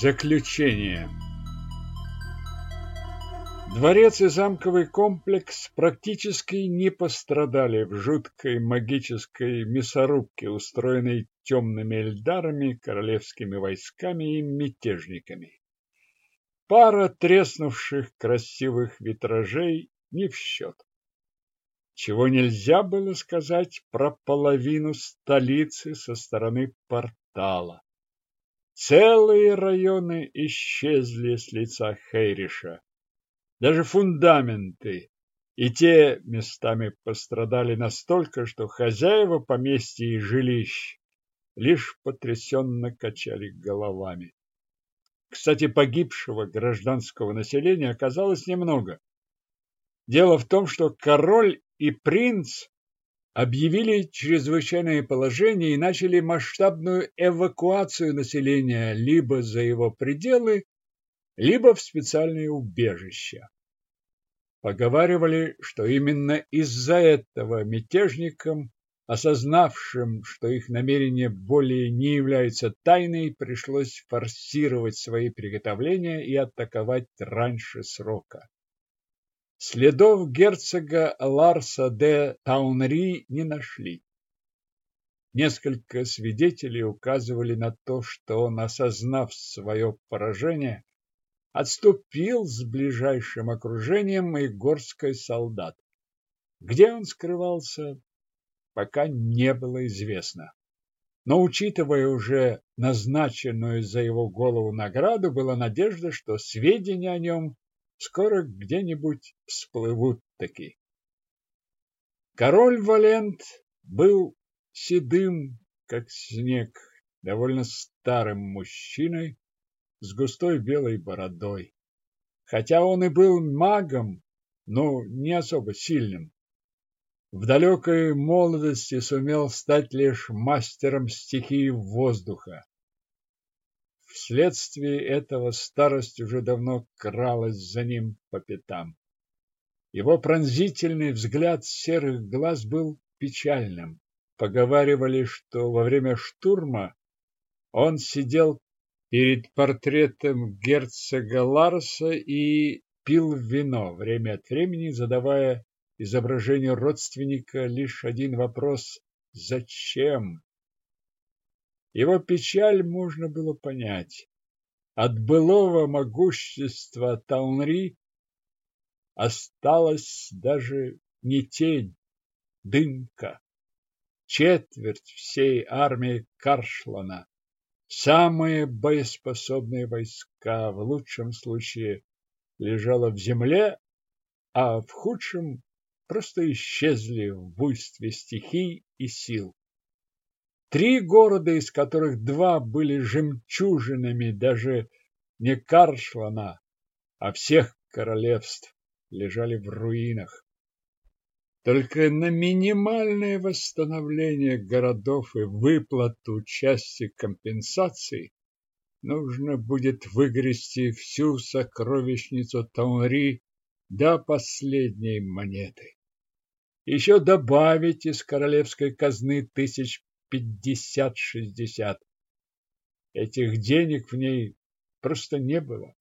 Заключение Дворец и замковый комплекс практически не пострадали в жуткой магической мясорубке, устроенной темными эльдарами, королевскими войсками и мятежниками. Пара треснувших красивых витражей не в счет. Чего нельзя было сказать про половину столицы со стороны портала. Целые районы исчезли с лица Хейриша. Даже фундаменты и те местами пострадали настолько, что хозяева поместья и жилищ лишь потрясенно качали головами. Кстати, погибшего гражданского населения оказалось немного. Дело в том, что король и принц объявили чрезвычайное положение и начали масштабную эвакуацию населения либо за его пределы, либо в специальные убежища. Поговаривали, что именно из-за этого мятежникам, осознавшим, что их намерение более не является тайной, пришлось форсировать свои приготовления и атаковать раньше срока. Следов герцога Ларса де Таунри не нашли. Несколько свидетелей указывали на то, что он, осознав свое поражение, отступил с ближайшим окружением и горской солдат. Где он скрывался, пока не было известно. Но, учитывая уже назначенную за его голову награду, была надежда, что сведения о нем скоро где-нибудь всплывут таки. Король Валент был седым, как снег, довольно старым мужчиной с густой белой бородой. Хотя он и был магом, но не особо сильным. В далекой молодости сумел стать лишь мастером стихии воздуха. Вследствие этого старость уже давно кралась за ним по пятам. Его пронзительный взгляд серых глаз был печальным. Поговаривали, что во время штурма он сидел перед портретом герцога Ларса и пил вино, время от времени задавая изображению родственника лишь один вопрос «Зачем?». Его печаль можно было понять. От былого могущества Таунри осталась даже не тень, дымка. Четверть всей армии Каршлана, самые боеспособные войска, в лучшем случае лежала в земле, а в худшем просто исчезли в буйстве стихий и сил. Три города, из которых два были жемчужинами даже не Каршлана, а всех королевств, лежали в руинах. Только на минимальное восстановление городов и выплату части компенсаций нужно будет выгрести всю сокровищницу Таунри до последней монеты. Еще добавить из королевской казны тысяч пятьдесят-шестьдесят. Этих денег в ней просто не было.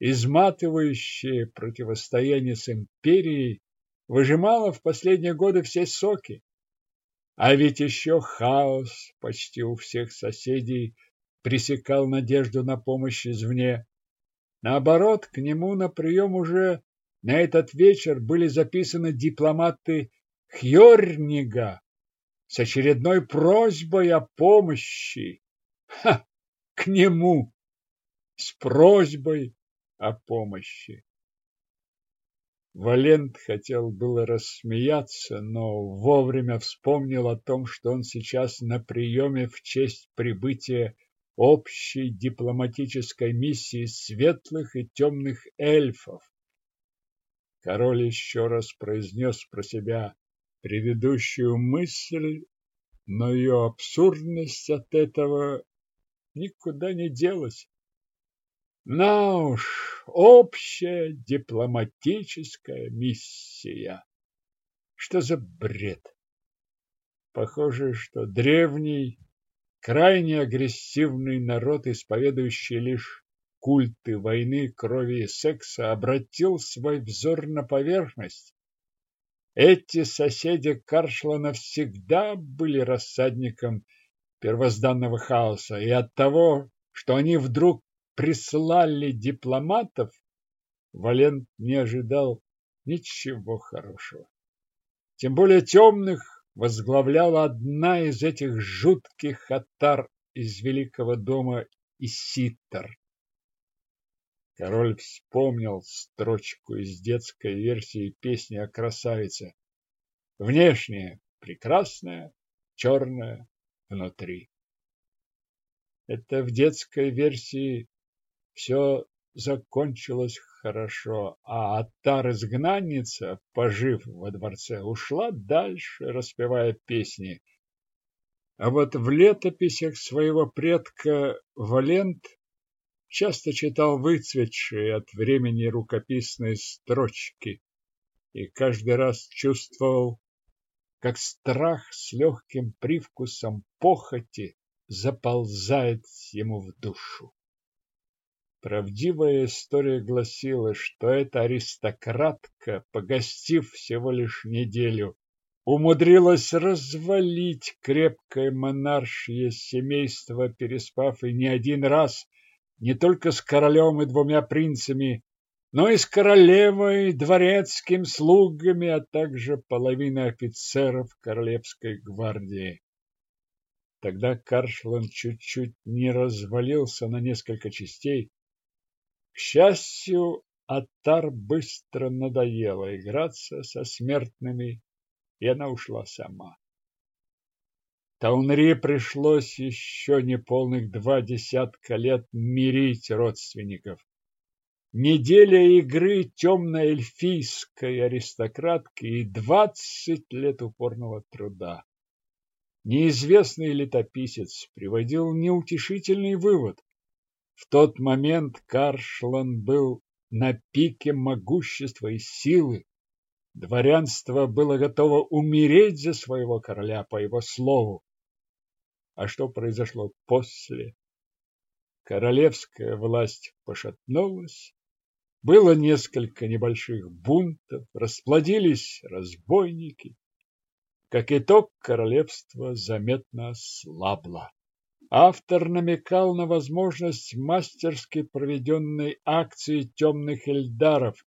Изматывающее противостояние с империей выжимало в последние годы все соки. А ведь еще хаос почти у всех соседей пресекал надежду на помощь извне. Наоборот, к нему на прием уже на этот вечер были записаны дипломаты Хьорнига, с очередной просьбой о помощи. Ха! К нему! С просьбой о помощи. Валент хотел было рассмеяться, но вовремя вспомнил о том, что он сейчас на приеме в честь прибытия общей дипломатической миссии светлых и темных эльфов. Король еще раз произнес про себя предыдущую мысль, но ее абсурдность от этого никуда не делась. На уж, общая дипломатическая миссия. Что за бред? Похоже, что древний крайне агрессивный народ, исповедующий лишь культы войны, крови и секса, обратил свой взор на поверхность. Эти соседи Каршла навсегда были рассадником первозданного хаоса, и от того, что они вдруг прислали дипломатов, Валент не ожидал ничего хорошего. Тем более темных возглавляла одна из этих жутких атар из Великого дома Иситтар. Король вспомнил строчку из детской версии песни о красавице. Внешне прекрасная, черная внутри. Это в детской версии все закончилось хорошо, а Атар-изгнанница, пожив во дворце, ушла дальше, распевая песни. А вот в летописях своего предка Валент часто читал выцветшие от времени рукописные строчки и каждый раз чувствовал, как страх с легким привкусом похоти заползает ему в душу. Правдивая история гласила, что эта аристократка, погостив всего лишь неделю, умудрилась развалить крепкое монаршье семейство, переспав и не один раз не только с королем и двумя принцами, но и с королевой, дворецким слугами, а также половиной офицеров королевской гвардии. Тогда Каршлан чуть-чуть не развалился на несколько частей. К счастью, Атар быстро надоело играться со смертными, и она ушла сама. Таунри пришлось еще неполных два десятка лет мирить родственников. Неделя игры темной эльфийской аристократки и двадцать лет упорного труда. Неизвестный летописец приводил неутешительный вывод. В тот момент Каршлан был на пике могущества и силы. Дворянство было готово умереть за своего короля по его слову. А что произошло после? Королевская власть пошатнулась, было несколько небольших бунтов, расплодились разбойники. Как итог, королевство заметно слабло. Автор намекал на возможность мастерски проведенной акции темных эльдаров,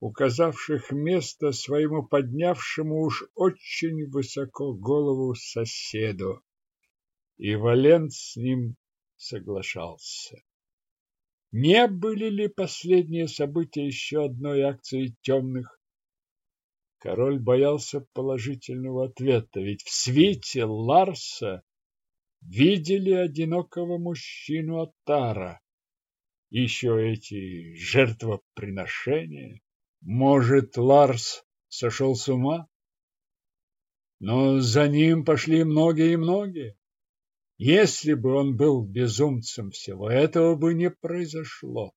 указавших место своему поднявшему уж очень высоко голову соседу и Валент с ним соглашался. Не были ли последние события еще одной акцией темных? Король боялся положительного ответа, ведь в свите Ларса видели одинокого мужчину Атара. Еще эти жертвоприношения. Может, Ларс сошел с ума? Но за ним пошли многие и многие. Если бы он был безумцем, всего этого бы не произошло.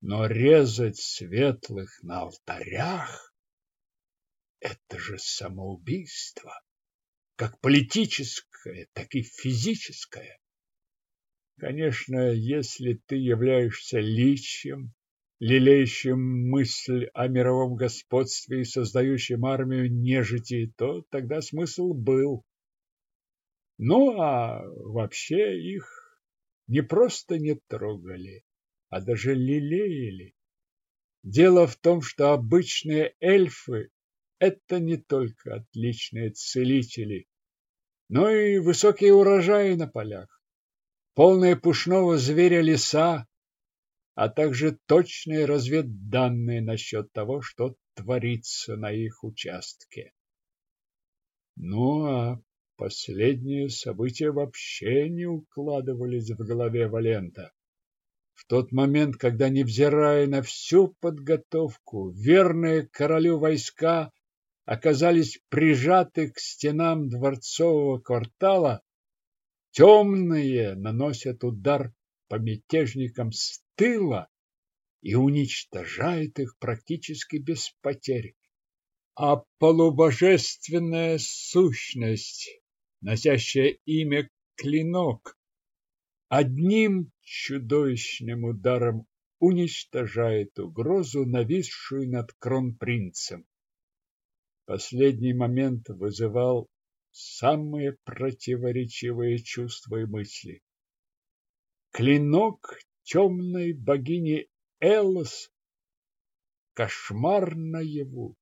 Но резать светлых на алтарях — это же самоубийство, как политическое, так и физическое. Конечно, если ты являешься личием, лелеющим мысль о мировом господстве и создающим армию нежити, то тогда смысл был. Ну, а вообще их не просто не трогали, а даже лелеяли. Дело в том, что обычные эльфы – это не только отличные целители, но и высокие урожаи на полях, полные пушного зверя леса, а также точные разведданные насчет того, что творится на их участке. Ну а Последние события вообще не укладывались в голове Валента. В тот момент, когда, невзирая на всю подготовку, верные королю войска оказались прижаты к стенам дворцового квартала, темные наносят удар по мятежникам с тыла и уничтожают их практически без потерь. А полубожественная сущность носящая имя клинок, одним чудовищным ударом уничтожает угрозу, нависшую над кронпринцем. Последний момент вызывал самые противоречивые чувства и мысли. Клинок темной богини Элос кошмар наяву.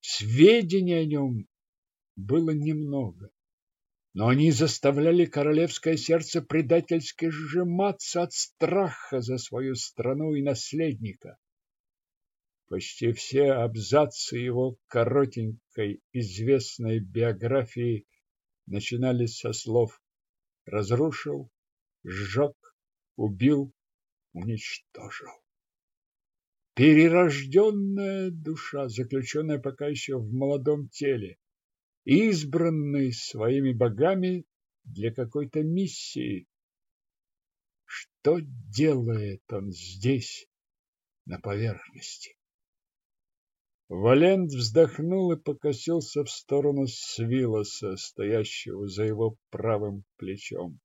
Сведений о нем было немного, но они заставляли королевское сердце предательски сжиматься от страха за свою страну и наследника. Почти все абзацы его коротенькой известной биографии начинались со слов «разрушил», «сжег», «убил», «уничтожил». Перерожденная душа, заключенная пока еще в молодом теле, избранный своими богами для какой-то миссии. Что делает он здесь, на поверхности? Валент вздохнул и покосился в сторону Свилоса, стоящего за его правым плечом.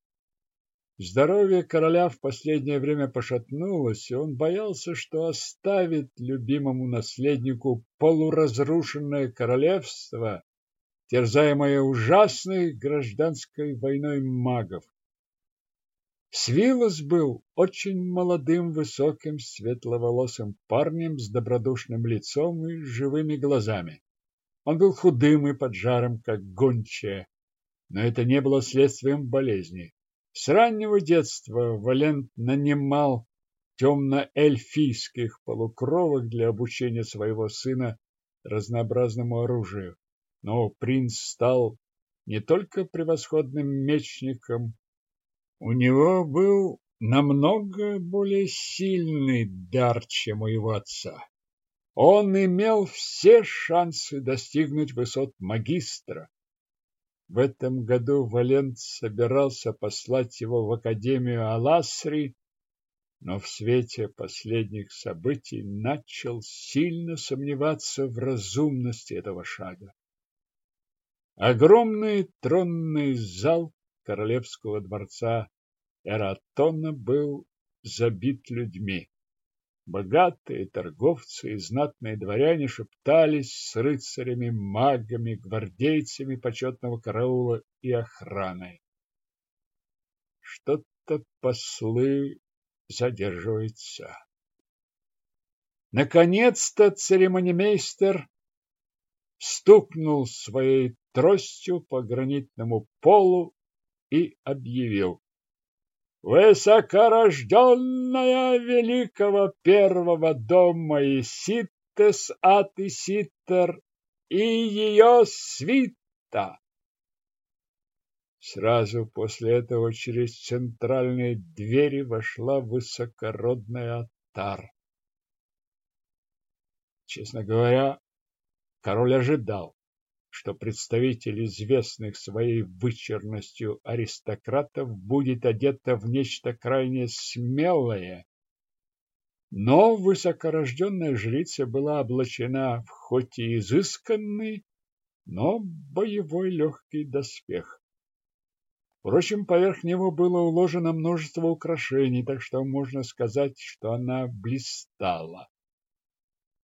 Здоровье короля в последнее время пошатнулось, и он боялся, что оставит любимому наследнику полуразрушенное королевство, терзаемое ужасной гражданской войной магов. Свилос был очень молодым, высоким, светловолосым парнем с добродушным лицом и живыми глазами. Он был худым и поджаром, как гончая, но это не было следствием болезни. С раннего детства Валент нанимал темно-эльфийских полукровок для обучения своего сына разнообразному оружию. Но принц стал не только превосходным мечником, у него был намного более сильный дар, чем у его отца. Он имел все шансы достигнуть высот магистра, в этом году Валент собирался послать его в Академию Аласри, но в свете последних событий начал сильно сомневаться в разумности этого шага. Огромный тронный зал королевского дворца Эратона был забит людьми. Богатые торговцы и знатные дворяне шептались с рыцарями, магами, гвардейцами почетного караула и охраной. Что-то послы задерживаются. Наконец-то церемонимейстер стукнул своей тростью по гранитному полу и объявил. Высокорожденная великого первого дома Иситтес от Иситтер и ее свита. Сразу после этого через центральные двери вошла высокородная Атар. Честно говоря, король ожидал, что представитель известных своей вычурностью аристократов будет одета в нечто крайне смелое. Но высокорожденная жрица была облачена в хоть и изысканный, но боевой легкий доспех. Впрочем, поверх него было уложено множество украшений, так что можно сказать, что она блистала.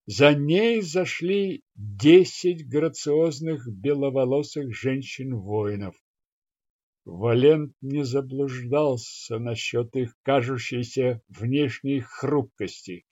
За ней зашли десять грациозных беловолосых женщин-воинов. Валент не заблуждался насчет их кажущейся внешней хрупкости.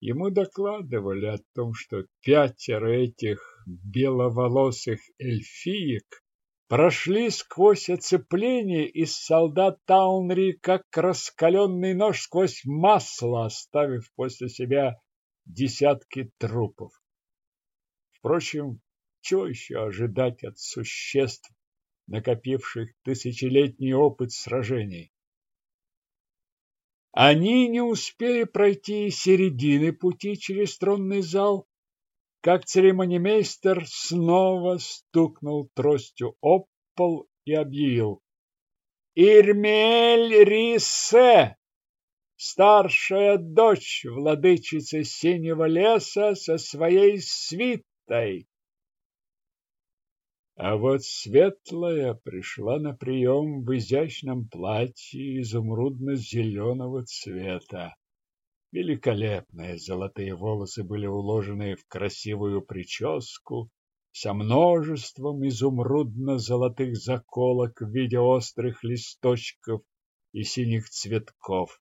Ему докладывали о том, что пятеро этих беловолосых эльфиек прошли сквозь оцепление из солдат Таунри, как раскаленный нож сквозь масло, оставив после себя десятки трупов. Впрочем, чего еще ожидать от существ, накопивших тысячелетний опыт сражений? Они не успели пройти середины пути через тронный зал, как церемонимейстер снова стукнул тростью об пол и объявил «Ирмель Рисе!» Старшая дочь владычицы Синего леса со своей свитой. А вот светлая пришла на прием в изящном платье изумрудно-зеленого цвета. Великолепные золотые волосы были уложены в красивую прическу со множеством изумрудно-золотых заколок в виде острых листочков и синих цветков.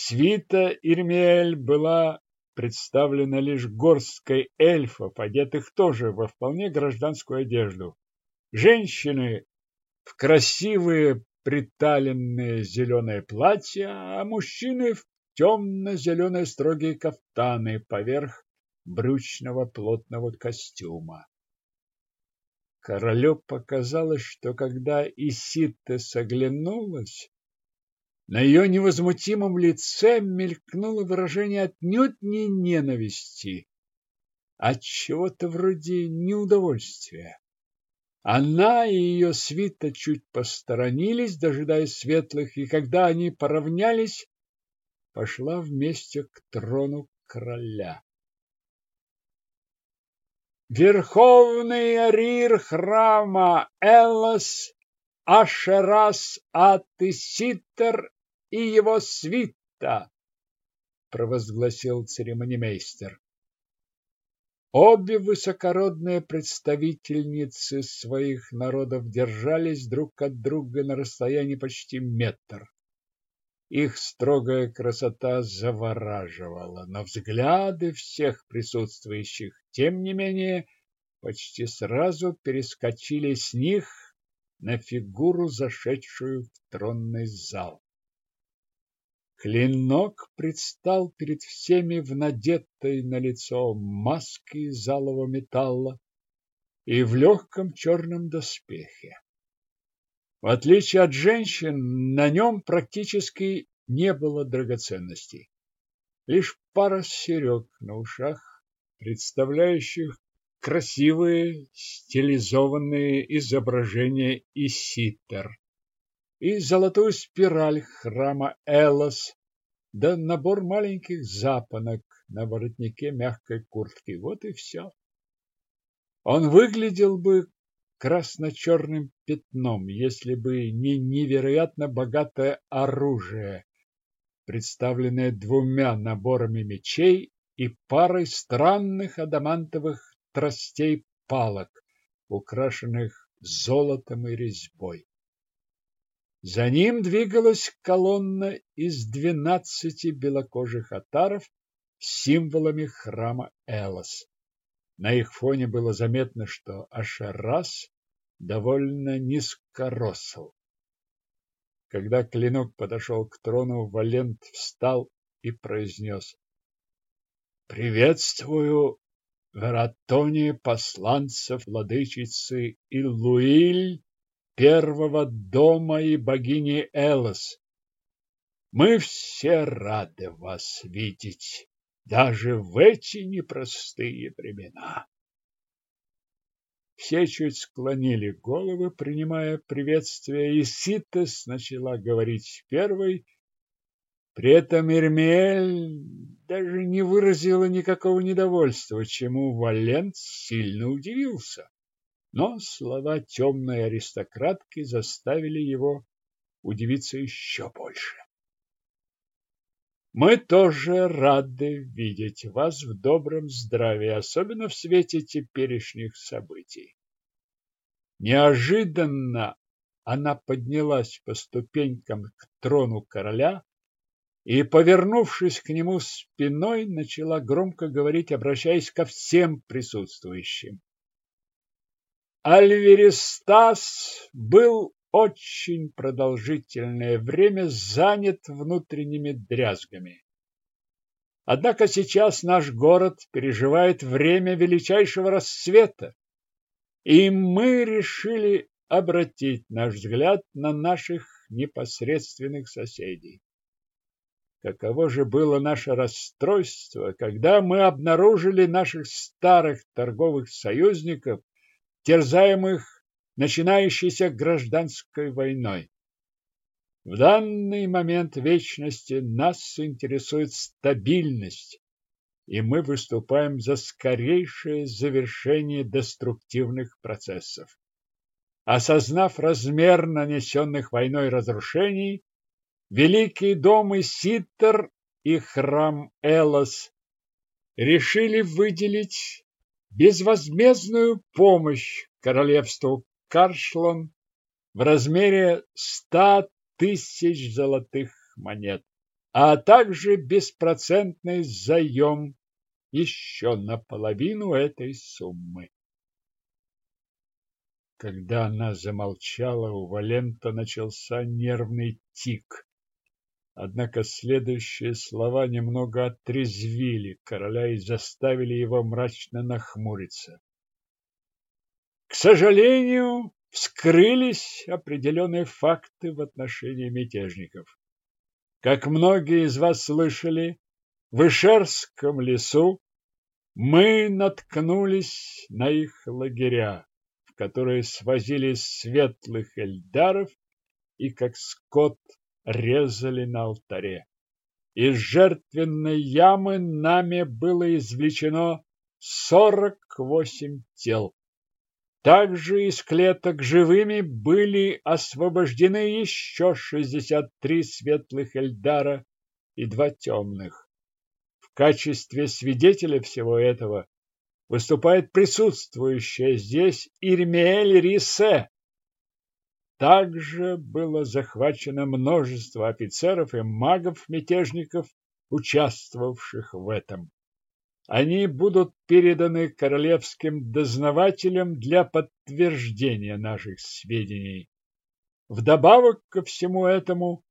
Свита Ирмиэль была представлена лишь горсткой эльфов, одетых тоже во вполне гражданскую одежду. Женщины в красивые приталенные зеленые платья, а мужчины в темно-зеленые строгие кафтаны поверх брючного плотного костюма. Королю показалось, что когда Исита соглянулась, на ее невозмутимом лице мелькнуло выражение отнюдь не ненависти, а чего-то вроде неудовольствия. Она и ее свита чуть посторонились, дожидаясь светлых, и когда они поравнялись, пошла вместе к трону короля. Верховный арир храма Элос Ашерас Атыситер и его свита, провозгласил церемонимейстер. Обе высокородные представительницы своих народов держались друг от друга на расстоянии почти метр. Их строгая красота завораживала, но взгляды всех присутствующих, тем не менее, почти сразу перескочили с них на фигуру, зашедшую в тронный зал. Клинок предстал перед всеми в надетой на лицо маске из алого металла и в легком черном доспехе. В отличие от женщин, на нем практически не было драгоценностей. Лишь пара серег на ушах, представляющих красивые стилизованные изображения Иситер и золотую спираль храма Элос, да набор маленьких запонок на воротнике мягкой куртки. Вот и все. Он выглядел бы красно-черным пятном, если бы не невероятно богатое оружие, представленное двумя наборами мечей и парой странных адамантовых тростей палок, украшенных золотом и резьбой. За ним двигалась колонна из двенадцати белокожих отаров с символами храма Элос. На их фоне было заметно, что Ашарас довольно низкоросл. Когда клинок подошел к трону, Валент встал и произнес «Приветствую Вератоне посланцев владычицы Иллуиль, первого дома и богини Элос. Мы все рады вас видеть даже в эти непростые времена. Все чуть склонили головы, принимая приветствие, и Ситес начала говорить первой. При этом Ирмель даже не выразила никакого недовольства, чему Валент сильно удивился. Но слова темной аристократки заставили его удивиться еще больше. Мы тоже рады видеть вас в добром здравии, особенно в свете теперешних событий. Неожиданно она поднялась по ступенькам к трону короля и, повернувшись к нему спиной, начала громко говорить, обращаясь ко всем присутствующим. Альверистас был очень продолжительное время занят внутренними дрязгами. Однако сейчас наш город переживает время величайшего расцвета, и мы решили обратить наш взгляд на наших непосредственных соседей. Каково же было наше расстройство, когда мы обнаружили наших старых торговых союзников, терзаемых начинающейся гражданской войной. В данный момент вечности нас интересует стабильность, и мы выступаем за скорейшее завершение деструктивных процессов. Осознав размер нанесенных войной разрушений, Великий дом Иситтер и храм Элос решили выделить безвозмездную помощь королевству Каршлон в размере ста тысяч золотых монет, а также беспроцентный заем еще наполовину этой суммы. Когда она замолчала, у Валента начался нервный тик. Однако следующие слова немного отрезвили короля и заставили его мрачно нахмуриться. К сожалению, вскрылись определенные факты в отношении мятежников. Как многие из вас слышали, в Ишерском лесу мы наткнулись на их лагеря, в которые свозили светлых эльдаров и как скот резали на алтаре. Из жертвенной ямы нами было извлечено сорок восемь тел. Также из клеток живыми были освобождены еще шестьдесят три светлых Эльдара и два темных. В качестве свидетеля всего этого выступает присутствующая здесь Ирмеэль Рисе, также было захвачено множество офицеров и магов-мятежников, участвовавших в этом. Они будут переданы королевским дознавателям для подтверждения наших сведений. Вдобавок ко всему этому,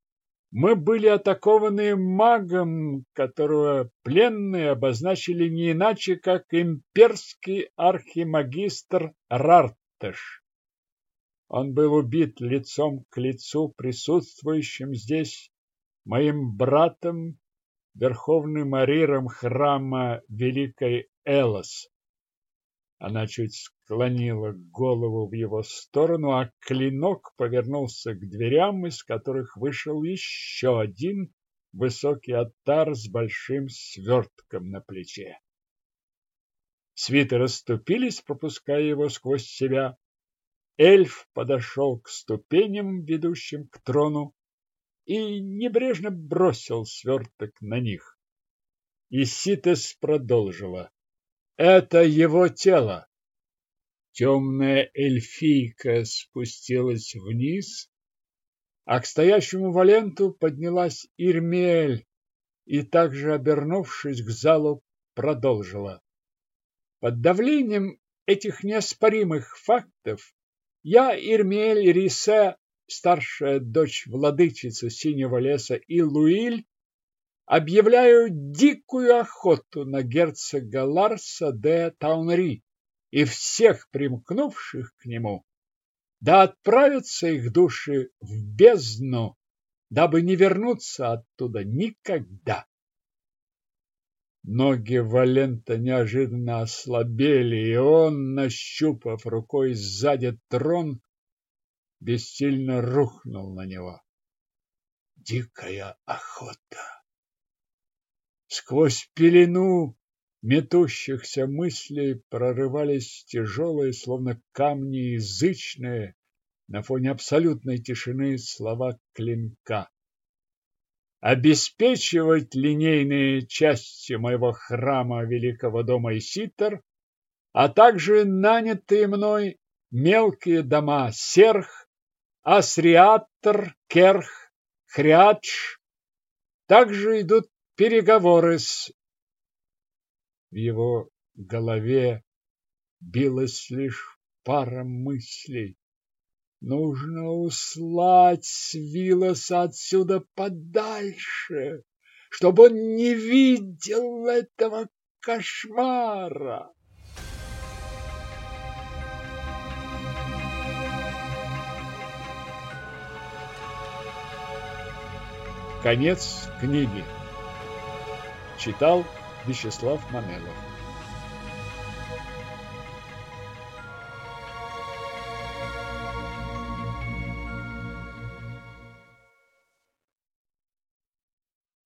мы были атакованы магом, которого пленные обозначили не иначе, как имперский архимагистр Рартеш. Он был убит лицом к лицу присутствующим здесь моим братом, верховным ариром храма Великой Элос. Она чуть склонила голову в его сторону, а клинок повернулся к дверям, из которых вышел еще один высокий оттар с большим свертком на плече. Свиты расступились, пропуская его сквозь себя. Эльф подошел к ступеням, ведущим к трону, и небрежно бросил сверток на них. И Ситес продолжила. Это его тело. Темная эльфийка спустилась вниз, а к стоящему Валенту поднялась Ирмель и также, обернувшись к залу, продолжила. Под давлением этих неоспоримых фактов я Ирмель Рисе, старшая дочь владычицы Синего леса, и Луиль объявляю дикую охоту на герцога Ларса де Таунри и всех примкнувших к нему, да отправятся их души в бездну, дабы не вернуться оттуда никогда. Ноги Валента неожиданно ослабели, и он, нащупав рукой сзади трон, бессильно рухнул на него. Дикая охота! Сквозь пелену метущихся мыслей прорывались тяжелые, словно камни язычные, на фоне абсолютной тишины слова клинка обеспечивать линейные части моего храма Великого дома Иситер, а также нанятые мной мелкие дома Серх, Асриаттер, Керх, Хрядж. Также идут переговоры с... В его голове билась лишь пара мыслей. Нужно услать Свилоса отсюда подальше, чтобы он не видел этого кошмара. Конец книги. Читал Вячеслав Манелов.